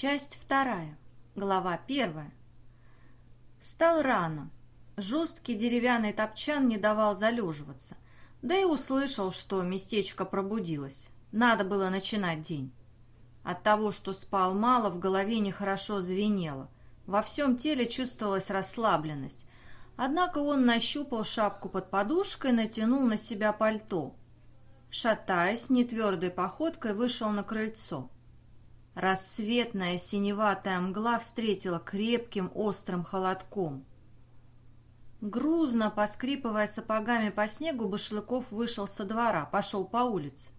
Часть вторая. Глава первая. Встал рано. Жесткий деревянный топчан не давал залеживаться. Да и услышал, что местечко пробудилось. Надо было начинать день. От того, что спал мало, в голове нехорошо звенело. Во всем теле чувствовалась расслабленность. Однако он нащупал шапку под подушкой и натянул на себя пальто. Шатаясь, нетвердой походкой вышел на крыльцо. Рассветная синеватая мгла встретила крепким острым холодком. Грузно, поскрипывая сапогами по снегу, Башлыков вышел со двора, пошел по улице.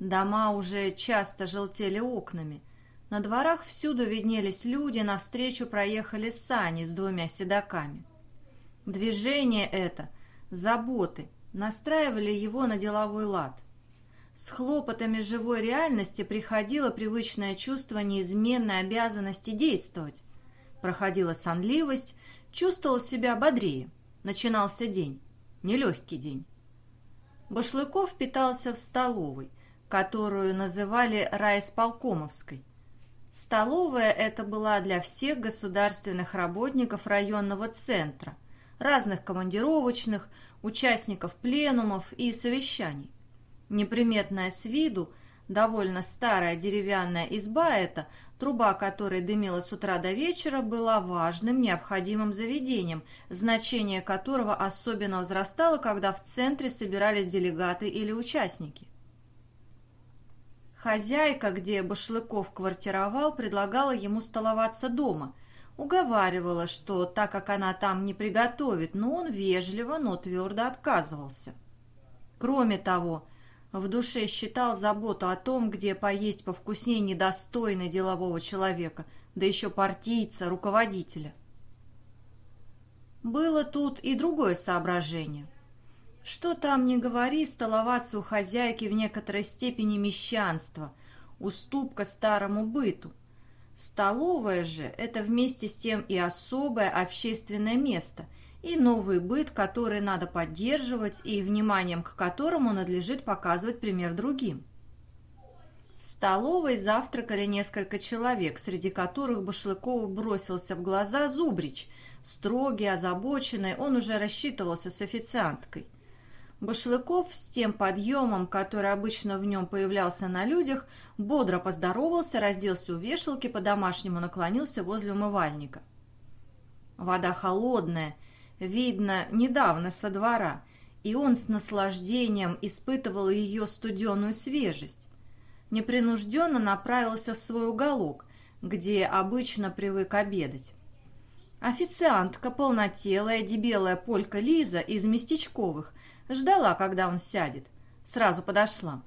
Дома уже часто желтели окнами. На дворах всюду виднелись люди, навстречу проехали сани с двумя седаками. Движение это, заботы, настраивали его на деловой лад – с хлопотами живой реальности приходило привычное чувство неизменной обязанности действовать. Проходила сонливость, чувствовал себя бодрее. Начинался день. Нелегкий день. Башлыков питался в столовой, которую называли райисполкомовской. Столовая эта была для всех государственных работников районного центра, разных командировочных, участников пленумов и совещаний. Неприметная с виду, довольно старая деревянная изба эта, труба которой дымила с утра до вечера, была важным, необходимым заведением, значение которого особенно возрастало, когда в центре собирались делегаты или участники. Хозяйка, где Башлыков квартировал, предлагала ему столоваться дома. Уговаривала, что так как она там не приготовит, но он вежливо, но твердо отказывался. Кроме того, в душе считал заботу о том, где поесть повкуснее недостойно делового человека, да еще партийца, руководителя. Было тут и другое соображение. Что там не говори, столоваться у хозяйки в некоторой степени мещанство, уступка старому быту. Столовая же – это вместе с тем и особое общественное место – и новый быт, который надо поддерживать и вниманием к которому надлежит показывать пример другим. В столовой завтракали несколько человек, среди которых Башлыкову бросился в глаза Зубрич. Строгий, озабоченный, он уже рассчитывался с официанткой. Башлыков с тем подъемом, который обычно в нем появлялся на людях, бодро поздоровался, разделся у вешалки, по-домашнему наклонился возле умывальника. Вода холодная – видно, недавно со двора, и он с наслаждением испытывал ее студеную свежесть. Непринужденно направился в свой уголок, где обычно привык обедать. Официантка, полнотелая, дебелая полька Лиза из местечковых, ждала, когда он сядет. Сразу подошла.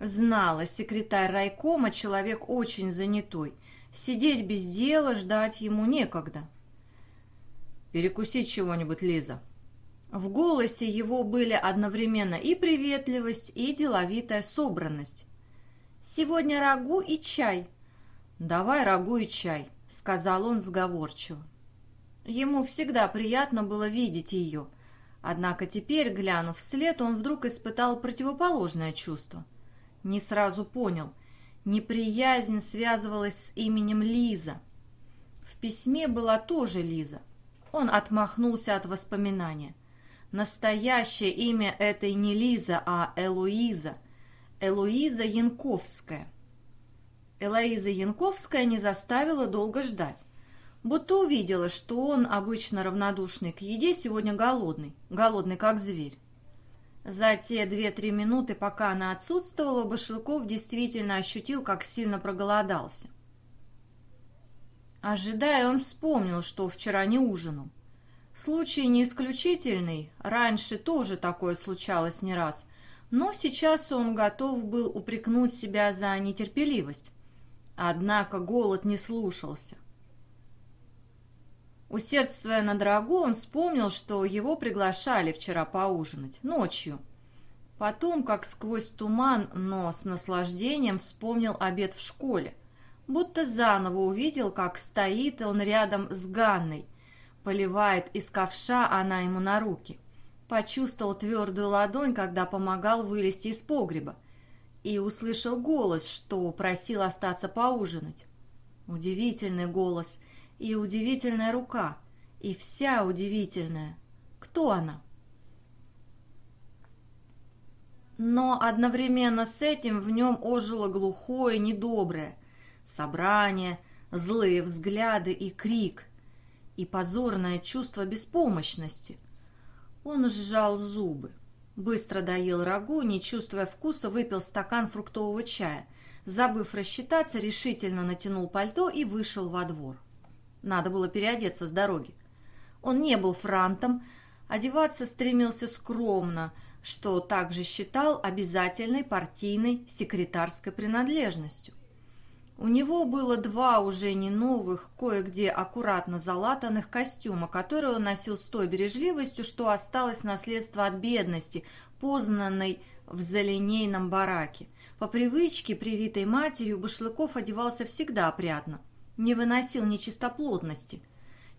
Знала, секретарь райкома человек очень занятой. Сидеть без дела, ждать ему некогда. «Перекусить чего-нибудь, Лиза». В голосе его были одновременно и приветливость, и деловитая собранность. «Сегодня рагу и чай». «Давай рагу и чай», — сказал он сговорчиво. Ему всегда приятно было видеть ее, однако теперь, глянув вслед, он вдруг испытал противоположное чувство. Не сразу понял. Неприязнь связывалась с именем Лиза. В письме была тоже Лиза — он отмахнулся от воспоминания. Настоящее имя этой не Лиза, а Элуиза. Элуиза Янковская. Элоиза Янковская не заставила долго ждать. Будто увидела, что он, обычно равнодушный к еде, сегодня голодный. Голодный, как зверь. За те две-три минуты, пока она отсутствовала, Башлыков действительно ощутил, как сильно проголодался. Ожидая, он вспомнил, что вчера не ужинал. Случай не исключительный, раньше тоже такое случалось не раз, но сейчас он готов был упрекнуть себя за нетерпеливость. Однако голод не слушался. Усердствуя на дорогу, он вспомнил, что его приглашали вчера поужинать, ночью. Потом, как сквозь туман, но с наслаждением вспомнил обед в школе будто заново увидел, как стоит он рядом с Ганной. Поливает из ковша она ему на руки. Почувствовал твердую ладонь, когда помогал вылезти из погреба. и услышал голос, что просил остаться поужинать. Удивительный голос и удивительная рука, и вся удивительная. Кто она? Но одновременно с этим в нем ожило глухое, недоброе. Собрание, злые взгляды и крик. И позорное чувство беспомощности. Он сжал зубы. Быстро доел рагу, не чувствуя вкуса, выпил стакан фруктового чая. Забыв рассчитаться, решительно натянул пальто и вышел во двор. Надо было переодеться с дороги. Он не был франтом, одеваться стремился скромно, что также считал обязательной партийной секретарской принадлежностью. У него было два уже не новых, кое-где аккуратно залатанных костюма, которые он носил с той бережливостью, что осталось наследство от бедности, познанной в залинейном бараке. По привычке, привитой матерью, Башлыков одевался всегда опрятно, не выносил нечистоплотности.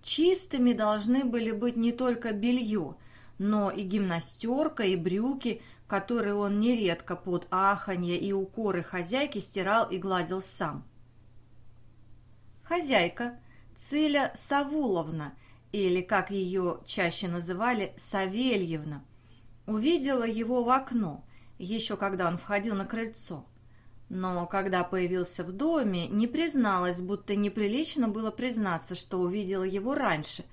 Чистыми должны были быть не только белье, но и гимнастерка, и брюки, которые он нередко под аханье и укоры хозяйки стирал и гладил сам. Хозяйка Циля Савуловна, или, как ее чаще называли, Савельевна, увидела его в окно, еще когда он входил на крыльцо. Но когда появился в доме, не призналась, будто неприлично было признаться, что увидела его раньше.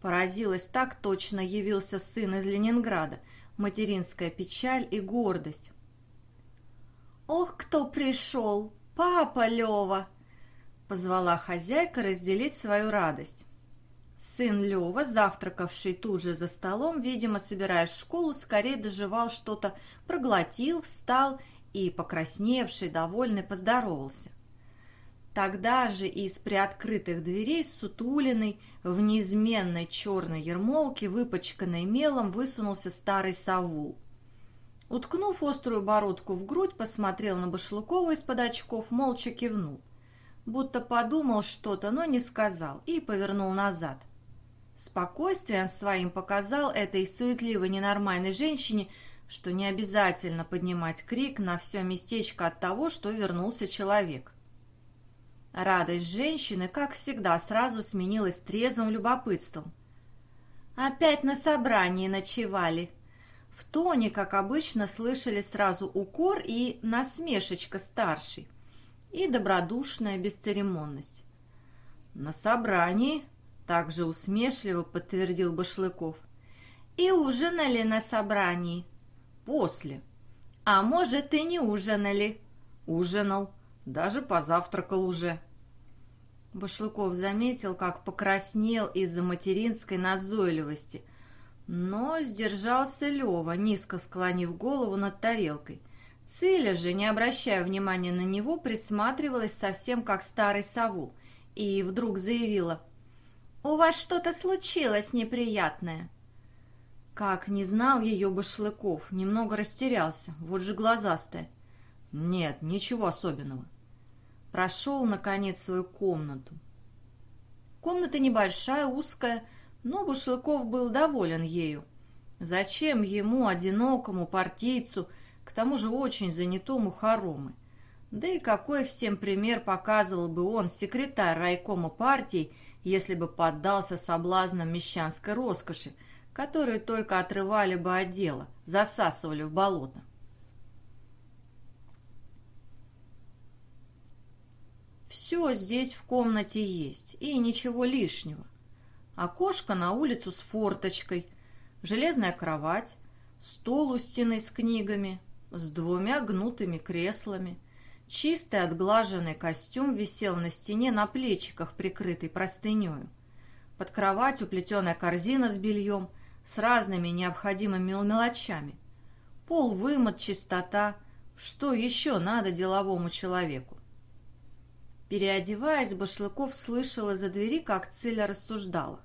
Поразилась так точно явился сын из Ленинграда, материнская печаль и гордость. «Ох, кто пришел! Папа Лева!» Позвала хозяйка разделить свою радость. Сын Лева, завтракавший тут же за столом, видимо, собираясь в школу, скорее доживал что-то, проглотил, встал и, покрасневший, довольный, поздоровался. Тогда же из приоткрытых дверей сутулиной в неизменной черной ермолке, выпачканной мелом, высунулся старый Савул. Уткнув острую бородку в грудь, посмотрел на Башлыкова из-под очков, молча кивнул будто подумал что-то, но не сказал, и повернул назад. Спокойствием своим показал этой суетливой ненормальной женщине, что не обязательно поднимать крик на все местечко от того, что вернулся человек. Радость женщины, как всегда, сразу сменилась трезвым любопытством. «Опять на собрании ночевали», в тоне, как обычно, слышали сразу укор и насмешечка старший и добродушная бесцеремонность. «На собрании», — также усмешливо подтвердил Башлыков. «И ужинали на собрании?» «После». «А может, и не ужинали?» «Ужинал, даже позавтракал уже». Башлыков заметил, как покраснел из-за материнской назойливости, но сдержался Лева, низко склонив голову над тарелкой. Циля же, не обращая внимания на него, присматривалась совсем как старый Савул и вдруг заявила «У вас что-то случилось неприятное». Как не знал ее Башлыков, немного растерялся, вот же глазастая. Нет, ничего особенного. Прошел, наконец, свою комнату. Комната небольшая, узкая, но Башлыков был доволен ею. Зачем ему, одинокому партийцу, к тому же очень занятому хоромы. Да и какой всем пример показывал бы он, секретарь райкома партии, если бы поддался соблазнам мещанской роскоши, которые только отрывали бы от дела, засасывали в болото. Все здесь в комнате есть, и ничего лишнего. Окошко на улицу с форточкой, железная кровать, стол у стены с книгами, с двумя гнутыми креслами. Чистый отглаженный костюм висел на стене на плечиках, прикрытый простынею. Под кроватью плетеная корзина с бельем, с разными необходимыми мелочами. Пол вымот, чистота. Что еще надо деловому человеку? Переодеваясь, Башлыков слышал из-за двери, как Циля рассуждала.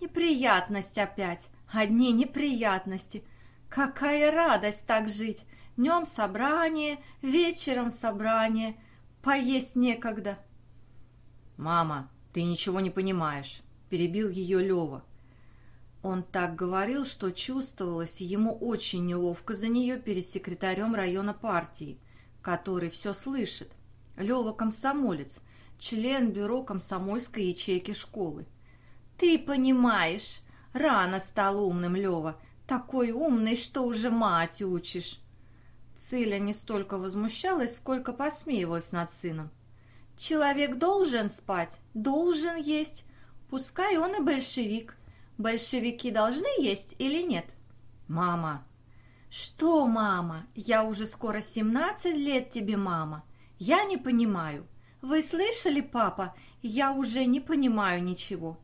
«Неприятность опять! Одни неприятности! Какая радость так жить! Днем собрание, вечером собрание, поесть некогда. «Мама, ты ничего не понимаешь», — перебил ее Лева. Он так говорил, что чувствовалось ему очень неловко за нее перед секретарем района партии, который все слышит. Лева комсомолец, член бюро комсомольской ячейки школы. «Ты понимаешь, рано стал умным, Лева, такой умный, что уже мать учишь». Циля не столько возмущалась, сколько посмеивалась над сыном. «Человек должен спать, должен есть, пускай он и большевик. Большевики должны есть или нет?» «Мама!» «Что, мама? Я уже скоро семнадцать лет тебе, мама. Я не понимаю. Вы слышали, папа? Я уже не понимаю ничего».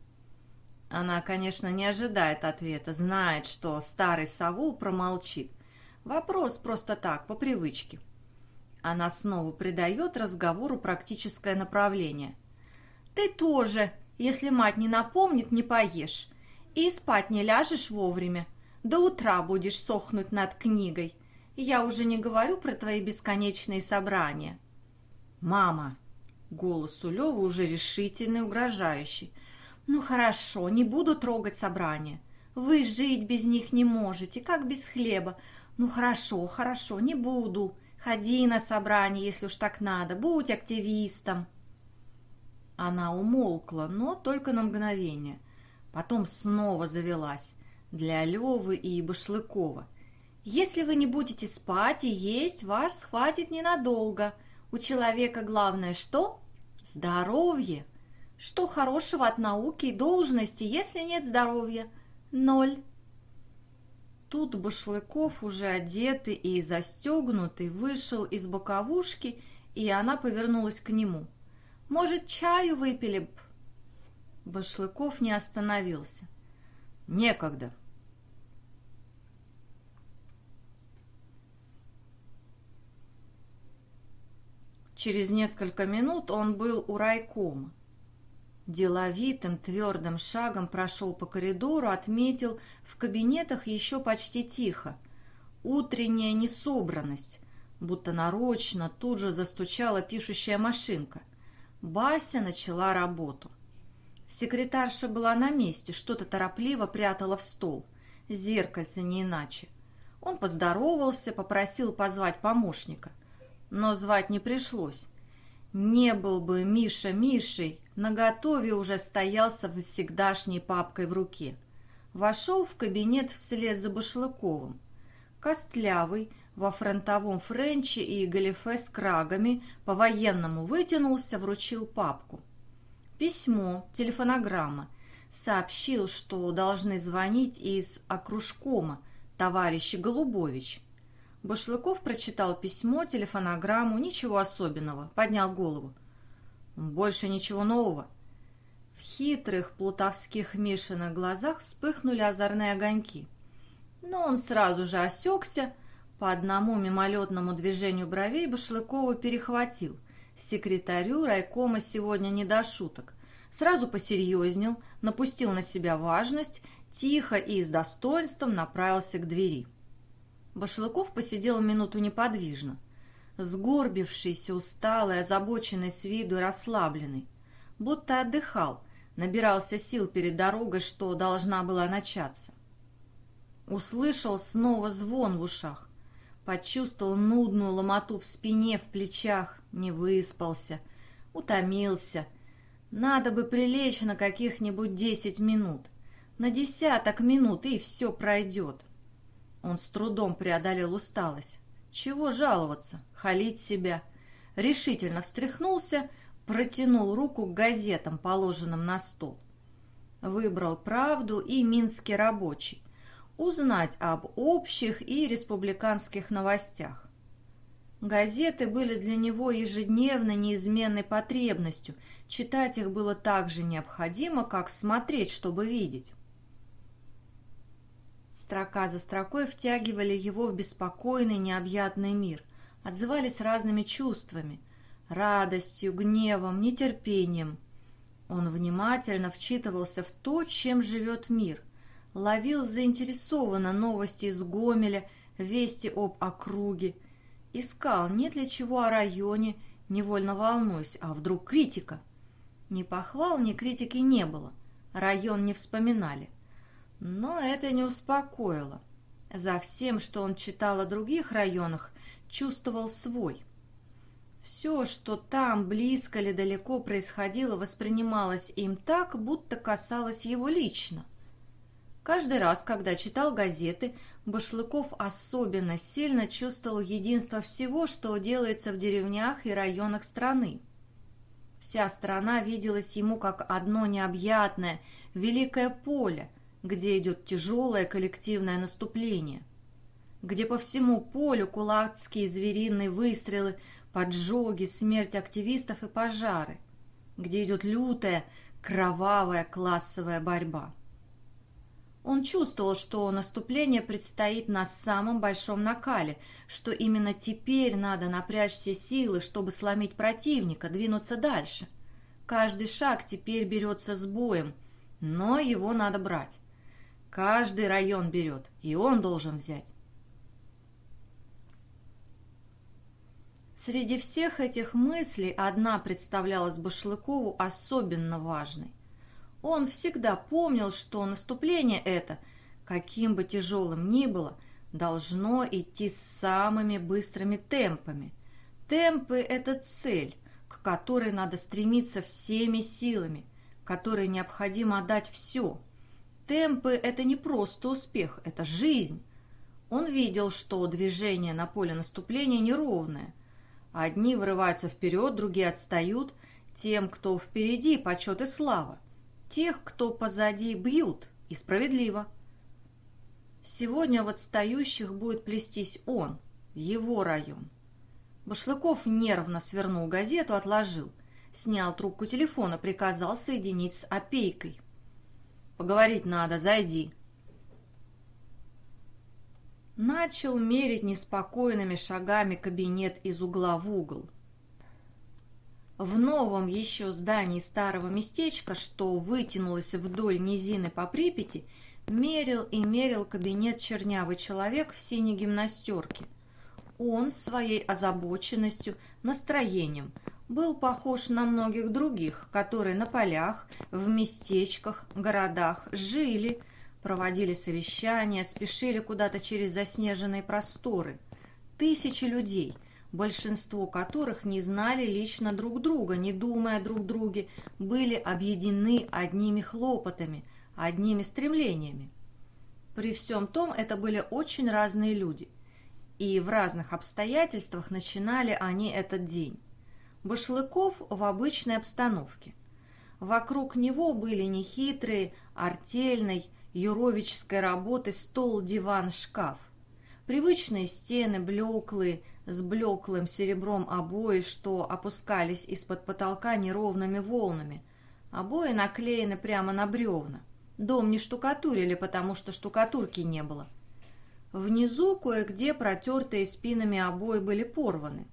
Она, конечно, не ожидает ответа, знает, что старый Савул промолчит. Вопрос просто так, по привычке. Она снова придает разговору практическое направление. «Ты тоже, если мать не напомнит, не поешь. И спать не ляжешь вовремя. До утра будешь сохнуть над книгой. Я уже не говорю про твои бесконечные собрания. «Мама!» Голос у Лёвы уже решительный, угрожающий. «Ну хорошо, не буду трогать собрания. Вы жить без них не можете, как без хлеба. Ну хорошо, хорошо, не буду. Ходи на собрание, если уж так надо. Будь активистом». Она умолкла, но только на мгновение. Потом снова завелась для Левы и Башлыкова. «Если вы не будете спать и есть, вас схватит ненадолго. У человека главное что? Здоровье. Что хорошего от науки и должности, если нет здоровья? Ноль». Тут Башлыков, уже одетый и застегнутый, вышел из боковушки, и она повернулась к нему. «Может, чаю выпили б?» Башлыков не остановился. «Некогда», Через несколько минут он был у райкома. Деловитым, твердым шагом прошел по коридору, отметил, в кабинетах еще почти тихо. Утренняя несобранность, будто нарочно тут же застучала пишущая машинка. Бася начала работу. Секретарша была на месте, что-то торопливо прятала в стол. Зеркальце не иначе. Он поздоровался, попросил позвать помощника но звать не пришлось. Не был бы Миша Мишей, наготове уже стоял со всегдашней папкой в руке. Вошел в кабинет вслед за Башлыковым. Костлявый, во фронтовом френче и галифе с крагами, по-военному вытянулся, вручил папку. Письмо, телефонограмма. Сообщил, что должны звонить из окружкома, товарищ Голубович. Башлыков прочитал письмо, телефонограмму, ничего особенного, поднял голову. Больше ничего нового. В хитрых плутовских Мишиных глазах вспыхнули озорные огоньки. Но он сразу же осекся, по одному мимолетному движению бровей Башлыкова перехватил. Секретарю райкома сегодня не до шуток. Сразу посерьезнел, напустил на себя важность, тихо и с достоинством направился к двери. Башлыков посидел минуту неподвижно, сгорбившийся, усталый, озабоченный с виду расслабленный, будто отдыхал, набирался сил перед дорогой, что должна была начаться. Услышал снова звон в ушах, почувствовал нудную ломоту в спине, в плечах, не выспался, утомился. Надо бы прилечь на каких-нибудь десять минут, на десяток минут, и все пройдет. Он с трудом преодолел усталость. Чего жаловаться, халить себя? Решительно встряхнулся, протянул руку к газетам, положенным на стол. Выбрал «Правду» и «Минский рабочий». Узнать об общих и республиканских новостях. Газеты были для него ежедневно неизменной потребностью. Читать их было так же необходимо, как смотреть, чтобы видеть. Строка за строкой втягивали его в беспокойный, необъятный мир, отзывались разными чувствами – радостью, гневом, нетерпением. Он внимательно вчитывался в то, чем живет мир, ловил заинтересованно новости из Гомеля, вести об округе, искал, нет ли чего о районе, невольно волнуясь, а вдруг критика. Ни похвал, ни критики не было, район не вспоминали – но это не успокоило. За всем, что он читал о других районах, чувствовал свой. Все, что там, близко или далеко происходило, воспринималось им так, будто касалось его лично. Каждый раз, когда читал газеты, Башлыков особенно сильно чувствовал единство всего, что делается в деревнях и районах страны. Вся страна виделась ему как одно необъятное, великое поле, где идет тяжелое коллективное наступление, где по всему полю кулацкие звериные выстрелы, поджоги, смерть активистов и пожары, где идет лютая, кровавая классовая борьба. Он чувствовал, что наступление предстоит на самом большом накале, что именно теперь надо напрячь все силы, чтобы сломить противника, двинуться дальше. Каждый шаг теперь берется с боем, но его надо брать. Каждый район берет, и он должен взять. Среди всех этих мыслей одна представлялась Башлыкову особенно важной. Он всегда помнил, что наступление это, каким бы тяжелым ни было, должно идти самыми быстрыми темпами. Темпы – это цель, к которой надо стремиться всеми силами, которой необходимо отдать все. Темпы – это не просто успех, это жизнь. Он видел, что движение на поле наступления неровное. Одни вырываются вперед, другие отстают. Тем, кто впереди, почет и слава. Тех, кто позади, бьют, и справедливо. Сегодня в отстающих будет плестись он, его район. Башлыков нервно свернул газету, отложил. Снял трубку телефона, приказал соединить с опейкой. «Поговорить надо, зайди». Начал мерить неспокойными шагами кабинет из угла в угол. В новом еще здании старого местечка, что вытянулось вдоль низины по Припяти, мерил и мерил кабинет чернявый человек в синей гимнастерке. Он своей озабоченностью, настроением был похож на многих других, которые на полях, в местечках, городах жили, проводили совещания, спешили куда-то через заснеженные просторы. Тысячи людей – большинство которых не знали лично друг друга, не думая друг друге, были объединены одними хлопотами, одними стремлениями. При всем том, это были очень разные люди, и в разных обстоятельствах начинали они этот день. Башлыков в обычной обстановке. Вокруг него были нехитрые, артельной, юровической работы стол, диван, шкаф. Привычные стены, блеклые, с блеклым серебром обои, что опускались из-под потолка неровными волнами. Обои наклеены прямо на бревна. Дом не штукатурили, потому что штукатурки не было. Внизу кое-где протертые спинами обои были порваны.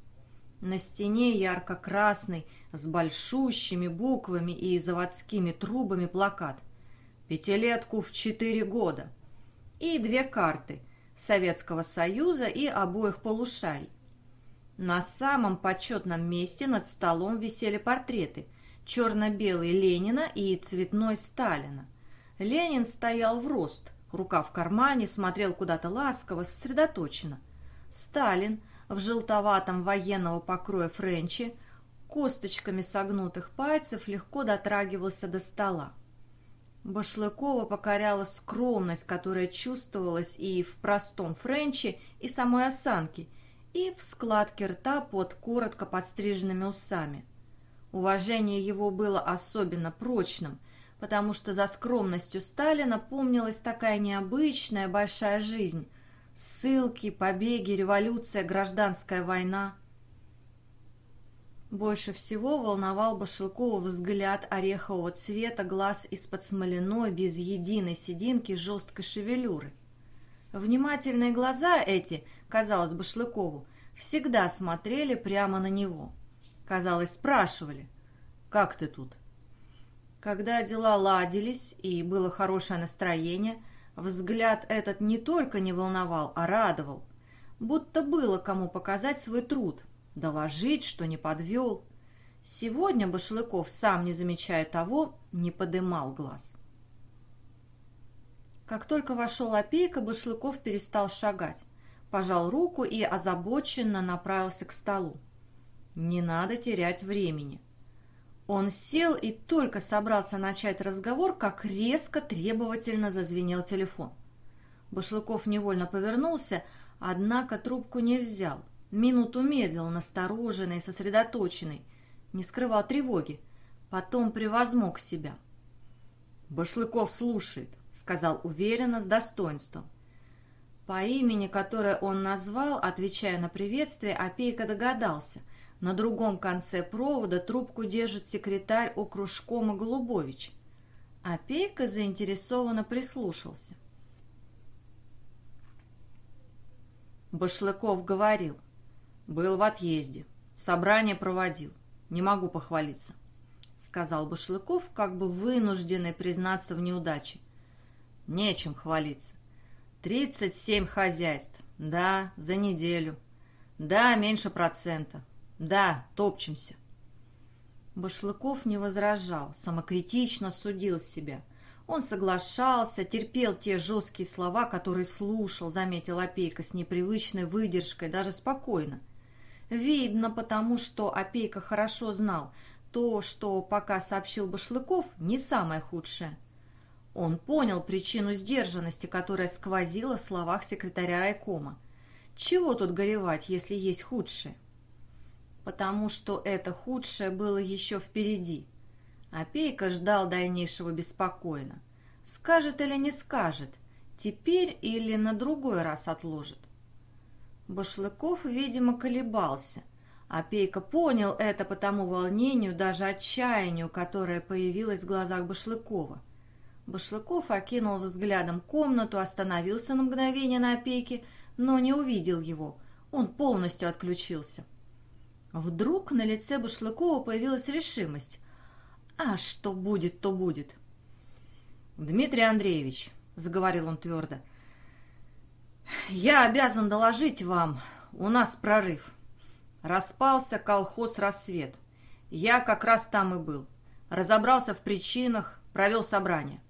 На стене ярко-красный, с большущими буквами и заводскими трубами плакат. «Пятилетку в четыре года». И две карты – Советского Союза и обоих полушарий. На самом почетном месте над столом висели портреты черно-белый Ленина и цветной Сталина. Ленин стоял в рост, рука в кармане, смотрел куда-то ласково, сосредоточенно. Сталин в желтоватом военного покроя френче, косточками согнутых пальцев легко дотрагивался до стола. Башлыкова покоряла скромность, которая чувствовалась и в простом френче, и самой осанке, и в складке рта под коротко подстриженными усами. Уважение его было особенно прочным, потому что за скромностью Сталина помнилась такая необычная большая жизнь. Ссылки, побеги, революция, гражданская война. Больше всего волновал Башилкова взгляд орехового цвета, глаз из-под смоляной, без единой сединки, жесткой шевелюры. Внимательные глаза эти, казалось Башлыкову, всегда смотрели прямо на него. Казалось, спрашивали, «Как ты тут?» Когда дела ладились и было хорошее настроение, взгляд этот не только не волновал, а радовал. Будто было кому показать свой труд, доложить, что не подвел. Сегодня Башлыков, сам не замечая того, не подымал глаз. Как только вошел опейка, Башлыков перестал шагать, пожал руку и озабоченно направился к столу. Не надо терять времени. Он сел и только собрался начать разговор, как резко требовательно зазвенел телефон. Башлыков невольно повернулся, однако трубку не взял. Минуту медлил, настороженный, сосредоточенный, не скрывал тревоги. Потом превозмог себя. «Башлыков слушает», — сказал уверенно, с достоинством. По имени, которое он назвал, отвечая на приветствие, Опейка догадался. На другом конце провода трубку держит секретарь окружкома Голубович. Опейка заинтересованно прислушался. Башлыков говорил. Был в отъезде. Собрание проводил. Не могу похвалиться. Сказал Башлыков, как бы вынужденный признаться в неудаче. Нечем хвалиться. Тридцать семь хозяйств. Да, за неделю. Да, меньше процента. Да, топчемся. Башлыков не возражал, самокритично судил себя. Он соглашался, терпел те жесткие слова, которые слушал, заметил Опейка с непривычной выдержкой, даже спокойно. Видно, потому что Опейка хорошо знал, то, что пока сообщил Башлыков, не самое худшее. Он понял причину сдержанности, которая сквозила в словах секретаря райкома. Чего тут горевать, если есть худшее? Потому что это худшее было еще впереди. Опейка ждал дальнейшего беспокойно. Скажет или не скажет, теперь или на другой раз отложит. Башлыков, видимо, колебался. Опейка понял это по тому волнению, даже отчаянию, которое появилось в глазах Башлыкова. Башлыков окинул взглядом комнату, остановился на мгновение на опеке, но не увидел его. Он полностью отключился. Вдруг на лице Башлыкова появилась решимость. «А что будет, то будет». «Дмитрий Андреевич», — заговорил он твердо, — «я обязан доложить вам, у нас прорыв. Распался колхоз «Рассвет». Я как раз там и был. Разобрался в причинах, провел собрание.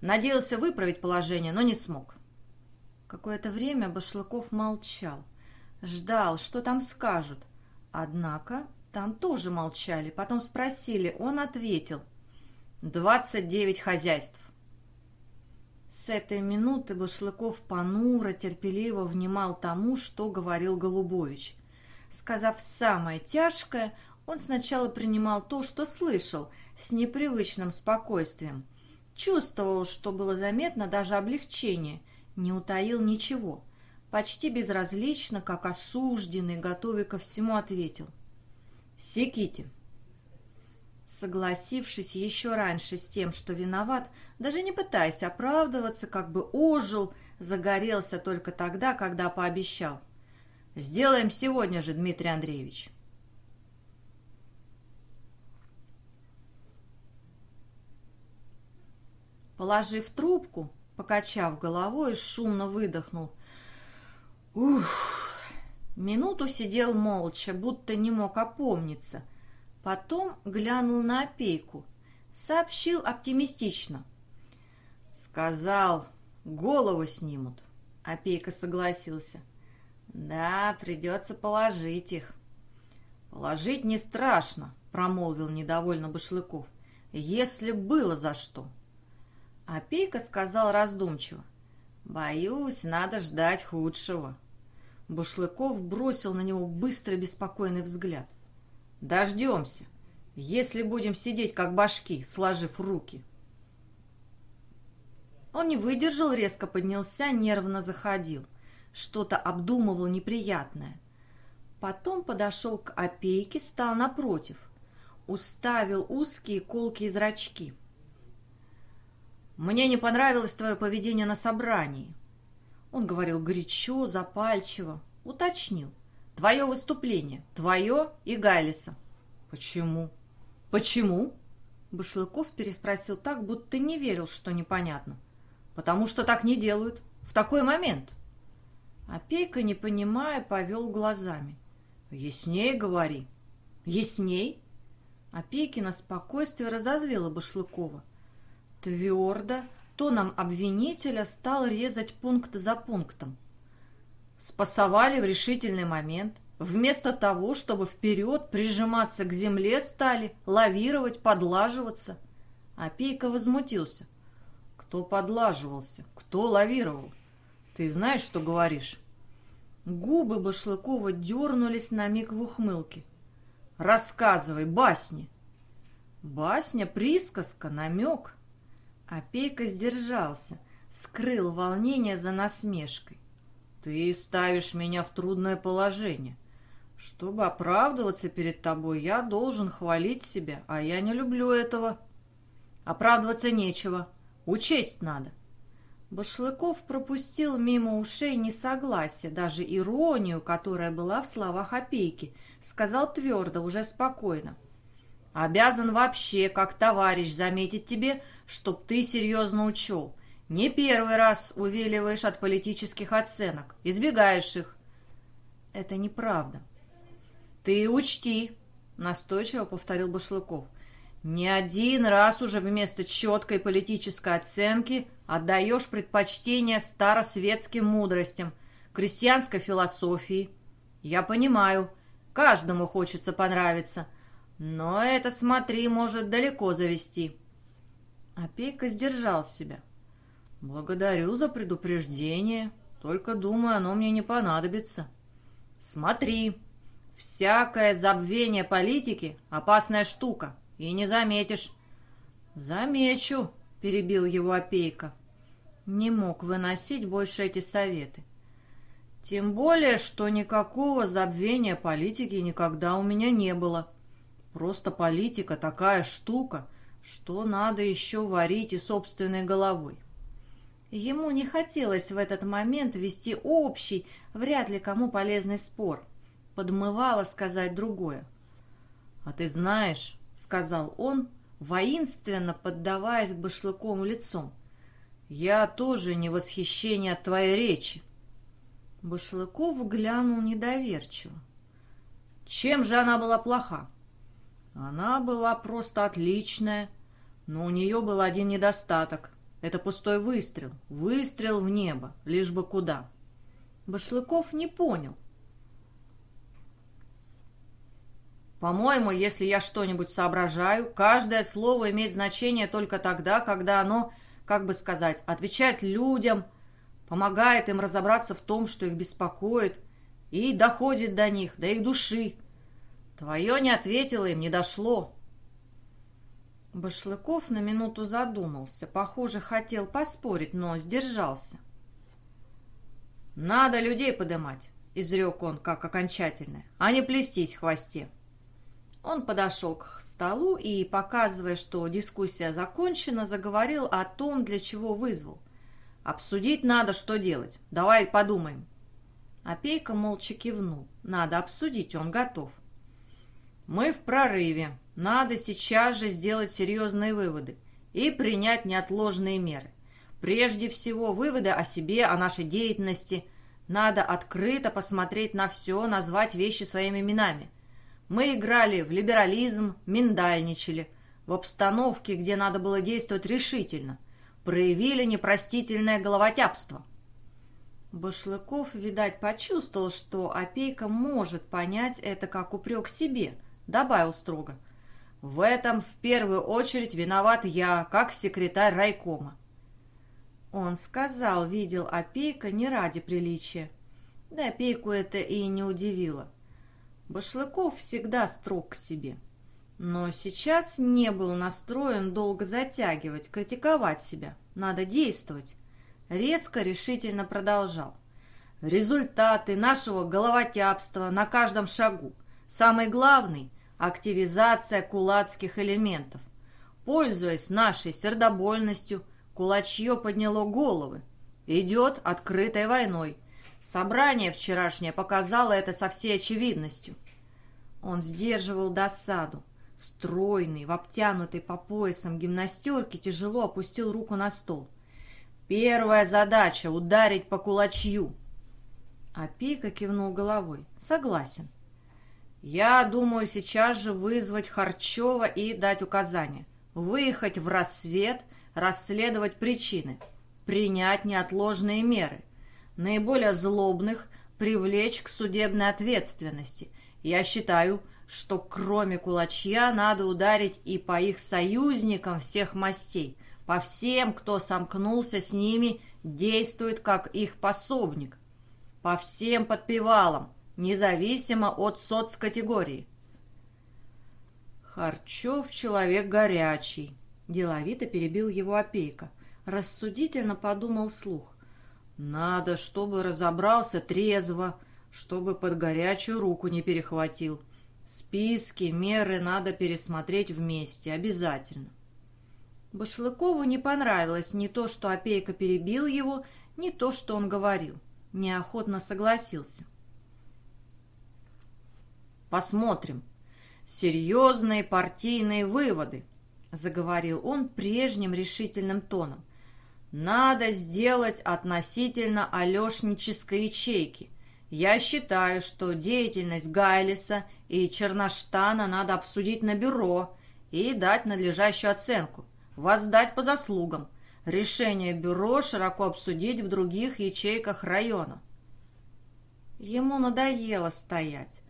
Надеялся выправить положение, но не смог. Какое-то время Башлыков молчал. Ждал, что там скажут. Однако там тоже молчали. Потом спросили, он ответил. «Двадцать девять хозяйств». С этой минуты Башлыков понуро, терпеливо внимал тому, что говорил Голубович. Сказав самое тяжкое, он сначала принимал то, что слышал, с непривычным спокойствием – Чувствовал, что было заметно даже облегчение, не утаил ничего. Почти безразлично, как осужденный, готовый ко всему, ответил. «Секите». Согласившись еще раньше с тем, что виноват, даже не пытаясь оправдываться, как бы ожил, загорелся только тогда, когда пообещал. «Сделаем сегодня же, Дмитрий Андреевич». Положив трубку, покачав головой, шумно выдохнул. Ух! Минуту сидел молча, будто не мог опомниться. Потом глянул на опейку. Сообщил оптимистично. Сказал, голову снимут. Опейка согласился. Да, придется положить их. Положить не страшно, промолвил недовольно Башлыков. Если было за что. А Пейка сказал раздумчиво. «Боюсь, надо ждать худшего». Бушлыков бросил на него быстрый беспокойный взгляд. «Дождемся, если будем сидеть как башки, сложив руки». Он не выдержал, резко поднялся, нервно заходил. Что-то обдумывал неприятное. Потом подошел к опейке, стал напротив. Уставил узкие колкие зрачки. «Мне не понравилось твое поведение на собрании». Он говорил горячо, запальчиво, уточнил. «Твое выступление, твое и Гайлиса». «Почему?» «Почему?» Башлыков переспросил так, будто не верил, что непонятно. «Потому что так не делают. В такой момент». Опейка, не понимая, повел глазами. «Ясней говори». «Ясней?» Опейкина спокойствие разозлило Башлыкова. Твердо, тоном обвинителя стал резать пункт за пунктом. Спасовали в решительный момент, Вместо того, чтобы вперед прижиматься к земле стали, лавировать, подлаживаться. Опейка возмутился. Кто подлаживался? Кто лавировал? Ты знаешь, что говоришь? Губы Башлыкова дернулись на миг в ухмылке. Рассказывай басни. Басня, присказка, намек. Опейка сдержался, скрыл волнение за насмешкой. Ты ставишь меня в трудное положение. Чтобы оправдываться перед тобой, я должен хвалить себя, а я не люблю этого. Оправдываться нечего. Учесть надо. Башлыков пропустил мимо ушей несогласие, даже иронию, которая была в словах опейки, сказал твердо, уже спокойно. «Обязан вообще, как товарищ, заметить тебе, чтоб ты серьезно учел. Не первый раз увиливаешь от политических оценок, избегаешь их». «Это неправда». «Ты учти», — настойчиво повторил Башлыков, — не один раз уже вместо четкой политической оценки отдаешь предпочтение старосветским мудростям, крестьянской философии. Я понимаю, каждому хочется понравиться, но это, смотри, может далеко завести. Опейка сдержал себя. Благодарю за предупреждение, только думаю, оно мне не понадобится. Смотри, всякое забвение политики — опасная штука. И не заметишь. Замечу, перебил его опейка. Не мог выносить больше эти советы. Тем более, что никакого забвения политики никогда у меня не было. Просто политика такая штука, что надо еще варить и собственной головой. Ему не хотелось в этот момент вести общий, вряд ли кому полезный спор. Подмывало сказать другое. «А ты знаешь, сказал он, воинственно поддаваясь к башлыковым лицом. «Я тоже не восхищение от твоей речи». Башлыков глянул недоверчиво. «Чем же она была плоха?» «Она была просто отличная, но у нее был один недостаток. Это пустой выстрел. Выстрел в небо, лишь бы куда». Башлыков не понял, По-моему, если я что-нибудь соображаю, каждое слово имеет значение только тогда, когда оно, как бы сказать, отвечает людям, помогает им разобраться в том, что их беспокоит, и доходит до них, до их души. Твое не ответило им, не дошло. Башлыков на минуту задумался, похоже, хотел поспорить, но сдержался. «Надо людей подымать», — изрек он как окончательное, — «а не плестись в хвосте». Он подошел к столу и, показывая, что дискуссия закончена, заговорил о том, для чего вызвал. «Обсудить надо, что делать. Давай подумаем». Опейка молча кивнул. «Надо обсудить, он готов». «Мы в прорыве. Надо сейчас же сделать серьезные выводы и принять неотложные меры. Прежде всего, выводы о себе, о нашей деятельности. Надо открыто посмотреть на все, назвать вещи своими именами» Мы играли в либерализм, миндальничали, в обстановке, где надо было действовать решительно, проявили непростительное головотяпство. Башлыков, видать, почувствовал, что опейка может понять это как упрек себе, добавил строго. В этом в первую очередь виноват я, как секретарь райкома. Он сказал, видел опейка не ради приличия. Да опейку это и не удивило. Башлыков всегда строг к себе. Но сейчас не был настроен долго затягивать, критиковать себя. Надо действовать. Резко, решительно продолжал. Результаты нашего головотяпства на каждом шагу. Самый главный – активизация кулацких элементов. Пользуясь нашей сердобольностью, кулачье подняло головы. Идет открытой войной – Собрание вчерашнее показало это со всей очевидностью. Он сдерживал досаду. Стройный, в обтянутой по поясам гимнастерке, тяжело опустил руку на стол. «Первая задача — ударить по кулачью!» Опейка кивнул головой. «Согласен». «Я думаю сейчас же вызвать Харчева и дать указания. Выехать в рассвет, расследовать причины, принять неотложные меры наиболее злобных привлечь к судебной ответственности. Я считаю, что кроме кулачья надо ударить и по их союзникам всех мастей, по всем, кто сомкнулся с ними, действует как их пособник, по всем подпевалам, независимо от соцкатегории. Харчев человек горячий, деловито перебил его опейка. Рассудительно подумал слух. Надо, чтобы разобрался трезво, чтобы под горячую руку не перехватил. Списки, меры надо пересмотреть вместе, обязательно. Башлыкову не понравилось ни то, что опейка перебил его, ни то, что он говорил. Неохотно согласился. Посмотрим. Серьезные партийные выводы, заговорил он прежним решительным тоном. Надо сделать относительно алешнической ячейки. Я считаю, что деятельность Гайлиса и Черноштана надо обсудить на бюро и дать надлежащую оценку, воздать по заслугам. Решение бюро широко обсудить в других ячейках района. Ему надоело стоять.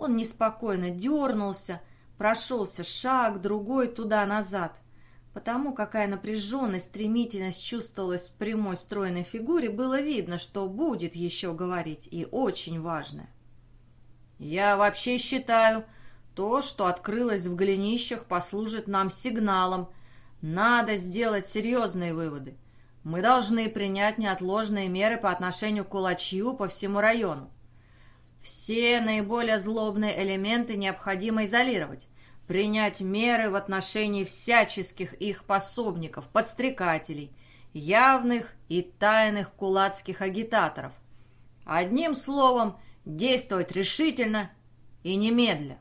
Он неспокойно дернулся, прошелся шаг, другой туда-назад. Потому какая напряженность, стремительность чувствовалась в прямой стройной фигуре, было видно, что будет еще говорить, и очень важное. «Я вообще считаю, то, что открылось в голенищах, послужит нам сигналом. Надо сделать серьезные выводы. Мы должны принять неотложные меры по отношению к кулачью по всему району. Все наиболее злобные элементы необходимо изолировать, принять меры в отношении всяческих их пособников, подстрекателей, явных и тайных кулацких агитаторов. Одним словом, действовать решительно и немедля.